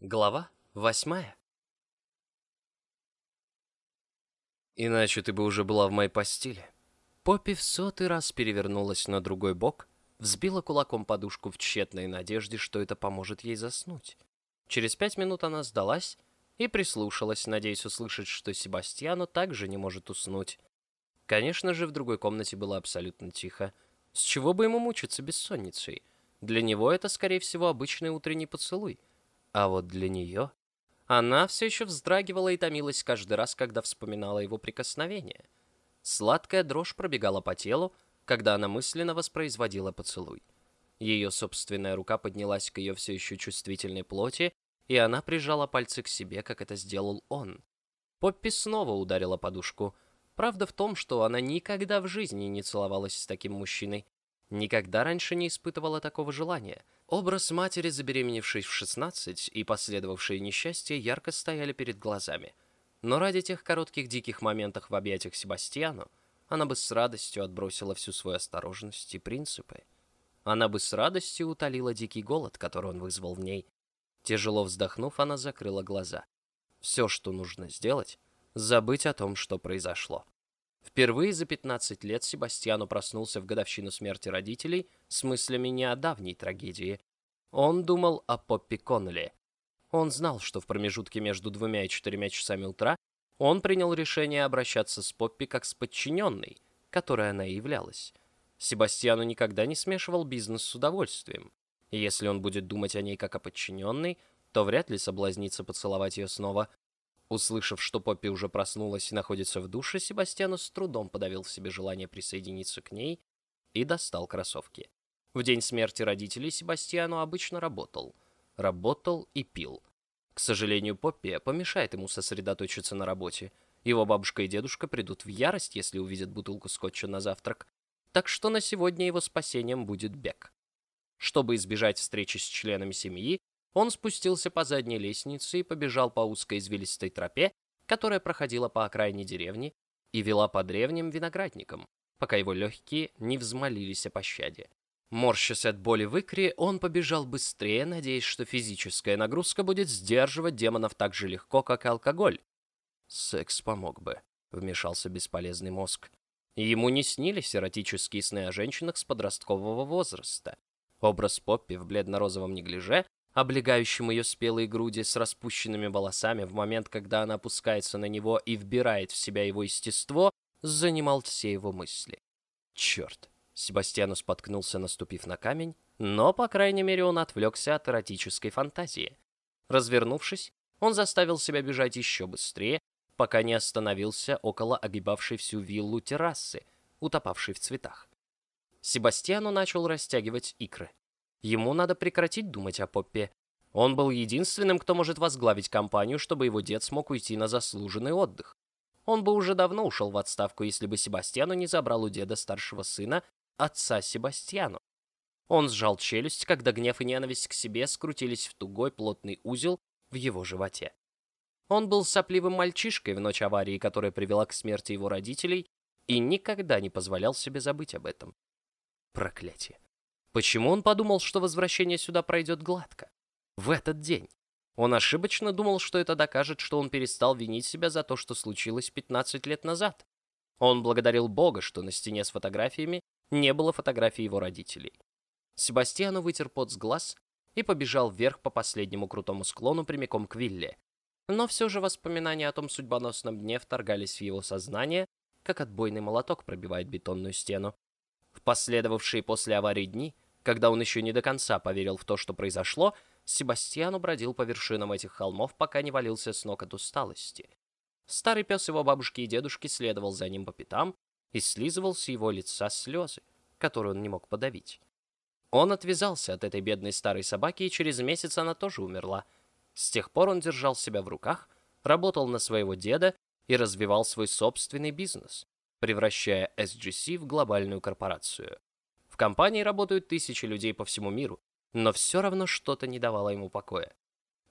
Глава восьмая Иначе ты бы уже была в моей постели. Поппи в сотый раз перевернулась на другой бок, взбила кулаком подушку в тщетной надежде, что это поможет ей заснуть. Через пять минут она сдалась и прислушалась, надеясь услышать, что Себастьяну также не может уснуть. Конечно же, в другой комнате было абсолютно тихо. С чего бы ему мучиться бессонницей? Для него это, скорее всего, обычный утренний поцелуй — а вот для нее... Она все еще вздрагивала и томилась каждый раз, когда вспоминала его прикосновение. Сладкая дрожь пробегала по телу, когда она мысленно воспроизводила поцелуй. Ее собственная рука поднялась к ее все еще чувствительной плоти, и она прижала пальцы к себе, как это сделал он. Поппи снова ударила подушку. Правда в том, что она никогда в жизни не целовалась с таким мужчиной. Никогда раньше не испытывала такого желания — Образ матери, забеременевшей в 16 и последовавшее несчастье, ярко стояли перед глазами. Но ради тех коротких диких моментов в объятиях Себастьяну она бы с радостью отбросила всю свою осторожность и принципы. Она бы с радостью утолила дикий голод, который он вызвал в ней. Тяжело вздохнув, она закрыла глаза. Все, что нужно сделать, забыть о том, что произошло. Впервые за 15 лет Себастьяну проснулся в годовщину смерти родителей с мыслями не о давней трагедии. Он думал о Поппи Коннелли. Он знал, что в промежутке между двумя и четырьмя часами утра он принял решение обращаться с Поппи как с подчиненной, которой она и являлась. Себастьяну никогда не смешивал бизнес с удовольствием. И если он будет думать о ней как о подчиненной, то вряд ли соблазнится поцеловать ее снова, Услышав, что Поппи уже проснулась и находится в душе, Себастьяну с трудом подавил в себе желание присоединиться к ней и достал кроссовки. В день смерти родителей Себастьяну обычно работал. Работал и пил. К сожалению, Поппи помешает ему сосредоточиться на работе. Его бабушка и дедушка придут в ярость, если увидят бутылку скотча на завтрак. Так что на сегодня его спасением будет бег. Чтобы избежать встречи с членами семьи, он спустился по задней лестнице и побежал по узкой извилистой тропе, которая проходила по окраине деревни и вела по древним виноградникам, пока его легкие не взмолились о пощаде. Морщась от боли в икре, он побежал быстрее, надеясь, что физическая нагрузка будет сдерживать демонов так же легко, как и алкоголь. «Секс помог бы», — вмешался бесполезный мозг. Ему не снились эротические сны о женщинах с подросткового возраста. Образ Поппи в бледно-розовом неглиже облегающим ее спелые груди с распущенными волосами в момент, когда она опускается на него и вбирает в себя его естество, занимал все его мысли. Черт! Себастьяну споткнулся, наступив на камень, но, по крайней мере, он отвлекся от эротической фантазии. Развернувшись, он заставил себя бежать еще быстрее, пока не остановился около огибавшей всю виллу террасы, утопавшей в цветах. Себастьяну начал растягивать икры. Ему надо прекратить думать о Поппе. Он был единственным, кто может возглавить компанию, чтобы его дед смог уйти на заслуженный отдых. Он бы уже давно ушел в отставку, если бы Себастьяну не забрал у деда старшего сына, отца Себастьяну. Он сжал челюсть, когда гнев и ненависть к себе скрутились в тугой плотный узел в его животе. Он был сопливым мальчишкой в ночь аварии, которая привела к смерти его родителей, и никогда не позволял себе забыть об этом. Проклятие. Почему он подумал, что возвращение сюда пройдет гладко? В этот день. Он ошибочно думал, что это докажет, что он перестал винить себя за то, что случилось 15 лет назад. Он благодарил Бога, что на стене с фотографиями не было фотографий его родителей. Себастьяну вытер пот с глаз и побежал вверх по последнему крутому склону прямиком к вилле. Но все же воспоминания о том судьбоносном дне вторгались в его сознание, как отбойный молоток пробивает бетонную стену. В последовавшие после аварии дни, когда он еще не до конца поверил в то, что произошло, Себастьян бродил по вершинам этих холмов, пока не валился с ног от усталости. Старый пес его бабушки и дедушки следовал за ним по пятам и слизывал с его лица слезы, которые он не мог подавить. Он отвязался от этой бедной старой собаки, и через месяц она тоже умерла. С тех пор он держал себя в руках, работал на своего деда и развивал свой собственный бизнес превращая SGC в глобальную корпорацию. В компании работают тысячи людей по всему миру, но все равно что-то не давало ему покоя.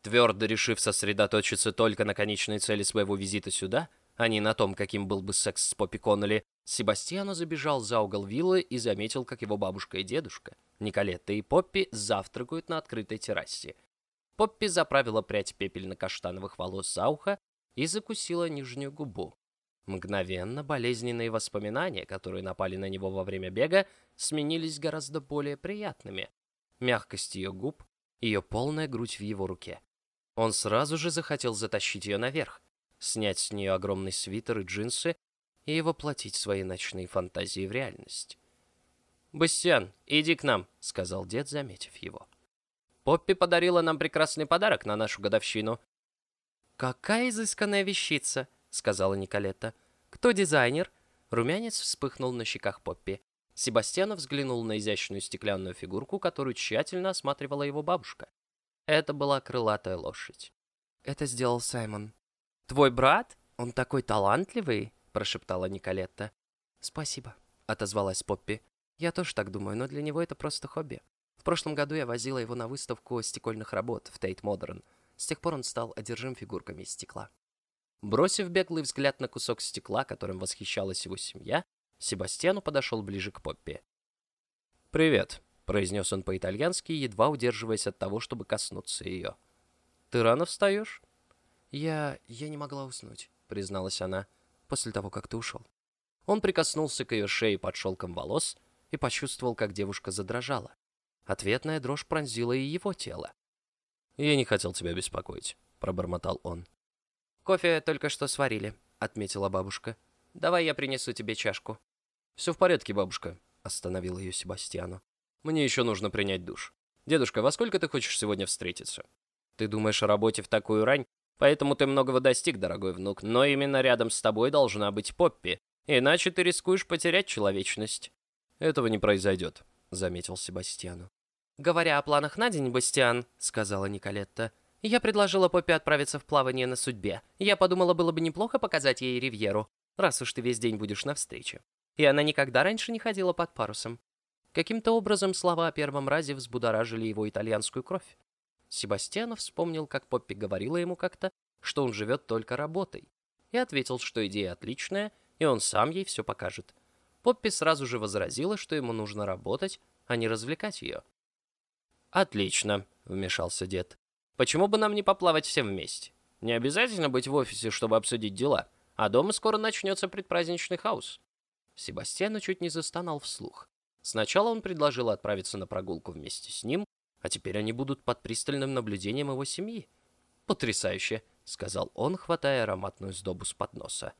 Твердо решив сосредоточиться только на конечной цели своего визита сюда, а не на том, каким был бы секс с Поппи Коннелли, Себастьяно забежал за угол виллы и заметил, как его бабушка и дедушка, Николетта и Поппи, завтракают на открытой террасе. Поппи заправила прядь пепельно-каштановых волос за ухо и закусила нижнюю губу. Мгновенно болезненные воспоминания, которые напали на него во время бега, сменились гораздо более приятными. Мягкость ее губ, ее полная грудь в его руке. Он сразу же захотел затащить ее наверх, снять с нее огромный свитер и джинсы и воплотить свои ночные фантазии в реальность. «Бастиан, иди к нам», — сказал дед, заметив его. «Поппи подарила нам прекрасный подарок на нашу годовщину». «Какая изысканная вещица», — сказала Николетта. «Кто дизайнер?» Румянец вспыхнул на щеках Поппи. Себастьян взглянул на изящную стеклянную фигурку, которую тщательно осматривала его бабушка. Это была крылатая лошадь. «Это сделал Саймон». «Твой брат? Он такой талантливый!» — прошептала Николетта. «Спасибо», — отозвалась Поппи. «Я тоже так думаю, но для него это просто хобби. В прошлом году я возила его на выставку стекольных работ в Тейт Модерн. С тех пор он стал одержим фигурками из стекла». Бросив беглый взгляд на кусок стекла, которым восхищалась его семья, Себастьяну подошел ближе к Поппи. «Привет», — произнес он по-итальянски, едва удерживаясь от того, чтобы коснуться ее. «Ты рано встаешь?» «Я... я не могла уснуть», — призналась она, после того, как ты ушел. Он прикоснулся к ее шее под шелком волос и почувствовал, как девушка задрожала. Ответная дрожь пронзила и его тело. «Я не хотел тебя беспокоить», — пробормотал он. «Кофе только что сварили», — отметила бабушка. «Давай я принесу тебе чашку». «Все в порядке, бабушка», — остановил ее Себастьяну. «Мне еще нужно принять душ. Дедушка, во сколько ты хочешь сегодня встретиться?» «Ты думаешь о работе в такую рань? Поэтому ты многого достиг, дорогой внук. Но именно рядом с тобой должна быть Поппи. Иначе ты рискуешь потерять человечность». «Этого не произойдет», — заметил Себастьяну. «Говоря о планах на день, Бастиан», — сказала Николетта, — я предложила Поппи отправиться в плавание на судьбе. Я подумала, было бы неплохо показать ей Ривьеру, раз уж ты весь день будешь на встрече. И она никогда раньше не ходила под парусом. Каким-то образом слова о первом разе взбудоражили его итальянскую кровь. Себастьянов вспомнил, как Поппи говорила ему как-то, что он живет только работой, и ответил, что идея отличная, и он сам ей все покажет. Поппи сразу же возразила, что ему нужно работать, а не развлекать ее. «Отлично», — вмешался дед. Почему бы нам не поплавать всем вместе? Не обязательно быть в офисе, чтобы обсудить дела, а дома скоро начнется предпраздничный хаос. Себастьян чуть не застонал вслух. Сначала он предложил отправиться на прогулку вместе с ним, а теперь они будут под пристальным наблюдением его семьи. «Потрясающе», — сказал он, хватая ароматную сдобу с подноса.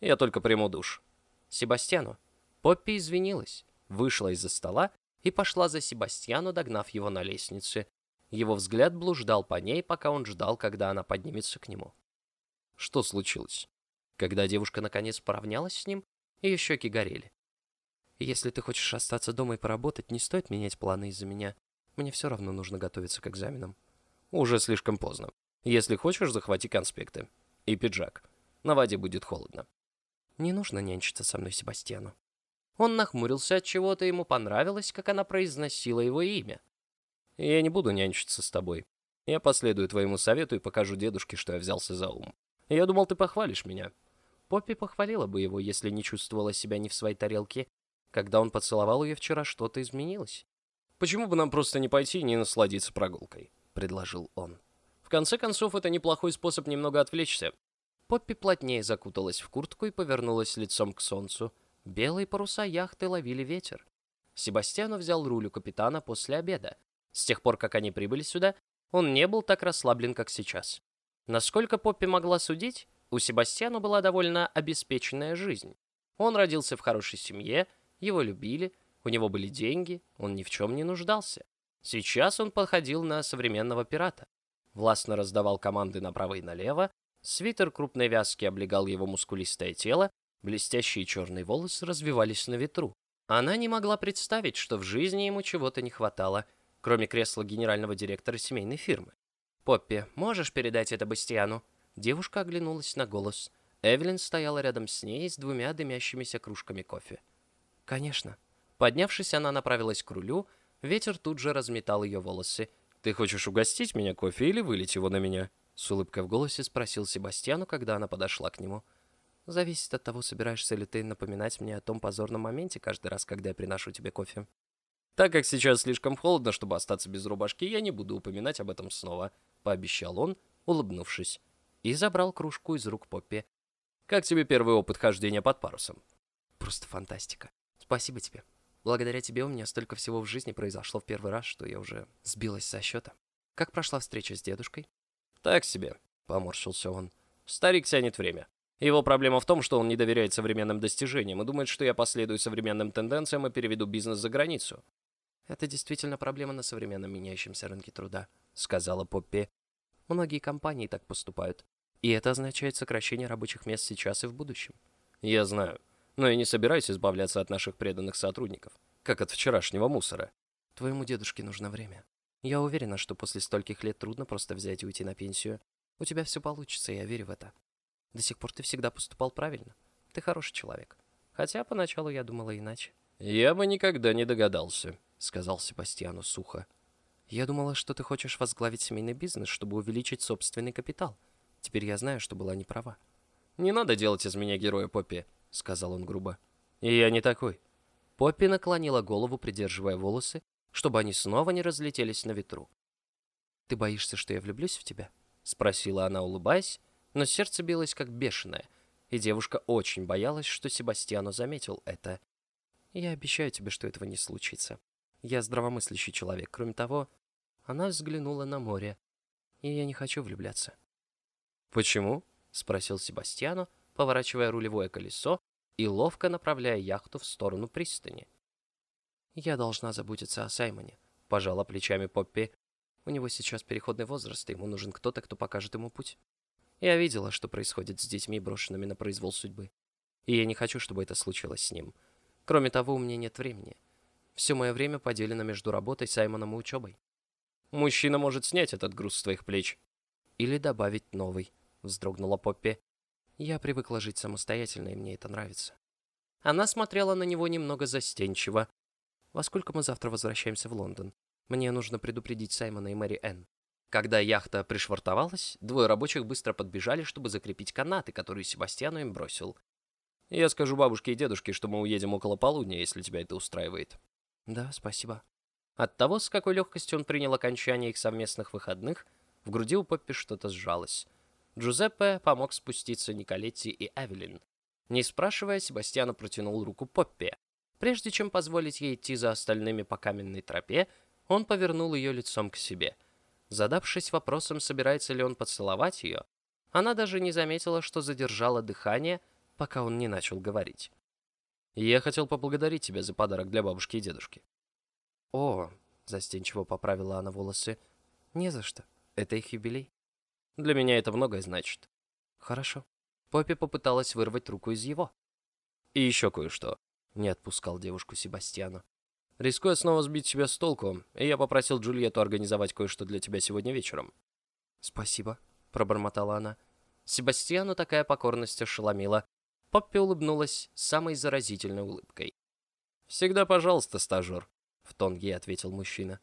«Я только приму душ». Себастьяну. Поппи извинилась, вышла из-за стола и пошла за Себастьяну, догнав его на лестнице, его взгляд блуждал по ней, пока он ждал, когда она поднимется к нему. Что случилось? Когда девушка наконец поравнялась с ним, ее щеки горели. «Если ты хочешь остаться дома и поработать, не стоит менять планы из-за меня. Мне все равно нужно готовиться к экзаменам». «Уже слишком поздно. Если хочешь, захвати конспекты. И пиджак. На воде будет холодно». «Не нужно нянчиться со мной, Себастьяну». Он нахмурился от чего-то, ему понравилось, как она произносила его имя. Я не буду нянчиться с тобой. Я последую твоему совету и покажу дедушке, что я взялся за ум. Я думал, ты похвалишь меня». Поппи похвалила бы его, если не чувствовала себя не в своей тарелке. Когда он поцеловал ее вчера, что-то изменилось. «Почему бы нам просто не пойти и не насладиться прогулкой?» — предложил он. «В конце концов, это неплохой способ немного отвлечься». Поппи плотнее закуталась в куртку и повернулась лицом к солнцу. Белые паруса яхты ловили ветер. Себастьяну взял руль у капитана после обеда. С тех пор, как они прибыли сюда, он не был так расслаблен, как сейчас. Насколько Поппи могла судить, у Себастьяна была довольно обеспеченная жизнь. Он родился в хорошей семье, его любили, у него были деньги, он ни в чем не нуждался. Сейчас он походил на современного пирата. Властно раздавал команды направо и налево, свитер крупной вязки облегал его мускулистое тело, блестящие черные волосы развивались на ветру. Она не могла представить, что в жизни ему чего-то не хватало — кроме кресла генерального директора семейной фирмы. «Поппи, можешь передать это Бастиану?» Девушка оглянулась на голос. Эвелин стояла рядом с ней с двумя дымящимися кружками кофе. «Конечно». Поднявшись, она направилась к рулю, ветер тут же разметал ее волосы. «Ты хочешь угостить меня кофе или вылить его на меня?» С улыбкой в голосе спросил Себастьяну, когда она подошла к нему. «Зависит от того, собираешься ли ты напоминать мне о том позорном моменте каждый раз, когда я приношу тебе кофе». Так как сейчас слишком холодно, чтобы остаться без рубашки, я не буду упоминать об этом снова. — пообещал он, улыбнувшись, и забрал кружку из рук Поппи. «Как тебе первый опыт хождения под парусом?» «Просто фантастика. Спасибо тебе. Благодаря тебе у меня столько всего в жизни произошло в первый раз, что я уже сбилась со счета. Как прошла встреча с дедушкой?» «Так себе», — поморщился он. «Старик тянет время. Его проблема в том, что он не доверяет современным достижениям и думает, что я последую современным тенденциям и переведу бизнес за границу. «Это действительно проблема на современном меняющемся рынке труда», — сказала Поппи. «Многие компании так поступают. И это означает сокращение рабочих мест сейчас и в будущем». «Я знаю. Но я не собираюсь избавляться от наших преданных сотрудников, как от вчерашнего мусора». «Твоему дедушке нужно время. Я уверена, что после стольких лет трудно просто взять и уйти на пенсию. У тебя все получится, я верю в это». До сих пор ты всегда поступал правильно. Ты хороший человек. Хотя поначалу я думала иначе. «Я бы никогда не догадался», — сказал Себастьяну сухо. «Я думала, что ты хочешь возглавить семейный бизнес, чтобы увеличить собственный капитал. Теперь я знаю, что была не права». «Не надо делать из меня героя, Поппи», — сказал он грубо. «И я не такой». Поппи наклонила голову, придерживая волосы, чтобы они снова не разлетелись на ветру. «Ты боишься, что я влюблюсь в тебя?» — спросила она, улыбаясь, но сердце билось как бешеное, и девушка очень боялась, что Себастьяно заметил это. «Я обещаю тебе, что этого не случится. Я здравомыслящий человек. Кроме того, она взглянула на море, и я не хочу влюбляться». «Почему?» — спросил Себастьяно, поворачивая рулевое колесо и ловко направляя яхту в сторону пристани. «Я должна заботиться о Саймоне», — пожала плечами Поппи. «У него сейчас переходный возраст, и ему нужен кто-то, кто покажет ему путь». Я видела, что происходит с детьми, брошенными на произвол судьбы. И я не хочу, чтобы это случилось с ним. Кроме того, у меня нет времени. Все мое время поделено между работой, Саймоном и учебой. Мужчина может снять этот груз с твоих плеч. Или добавить новый, вздрогнула Поппи. Я привыкла жить самостоятельно, и мне это нравится. Она смотрела на него немного застенчиво. «Во сколько мы завтра возвращаемся в Лондон? Мне нужно предупредить Саймона и Мэри Энн». Когда яхта пришвартовалась, двое рабочих быстро подбежали, чтобы закрепить канаты, которые Себастьяну им бросил. «Я скажу бабушке и дедушке, что мы уедем около полудня, если тебя это устраивает». «Да, спасибо». От того, с какой легкостью он принял окончание их совместных выходных, в груди у Поппи что-то сжалось. Джузеппе помог спуститься Николетти и Эвелин. Не спрашивая, Себастьяну протянул руку Поппи. Прежде чем позволить ей идти за остальными по каменной тропе, он повернул ее лицом к себе — Задавшись вопросом, собирается ли он поцеловать ее, она даже не заметила, что задержала дыхание, пока он не начал говорить. «Я хотел поблагодарить тебя за подарок для бабушки и дедушки». «О», — застенчиво поправила она волосы, — «не за что. Это их юбилей». «Для меня это многое значит». «Хорошо». Поппи попыталась вырвать руку из его. «И еще кое-что», — не отпускал девушку Себастьяна. Рискуя снова сбить себя с толку, я попросил Джульетту организовать кое-что для тебя сегодня вечером. «Спасибо», — пробормотала она. Себастьяну такая покорность ошеломила. Поппи улыбнулась самой заразительной улыбкой. «Всегда пожалуйста, стажер», — в тон ей ответил мужчина.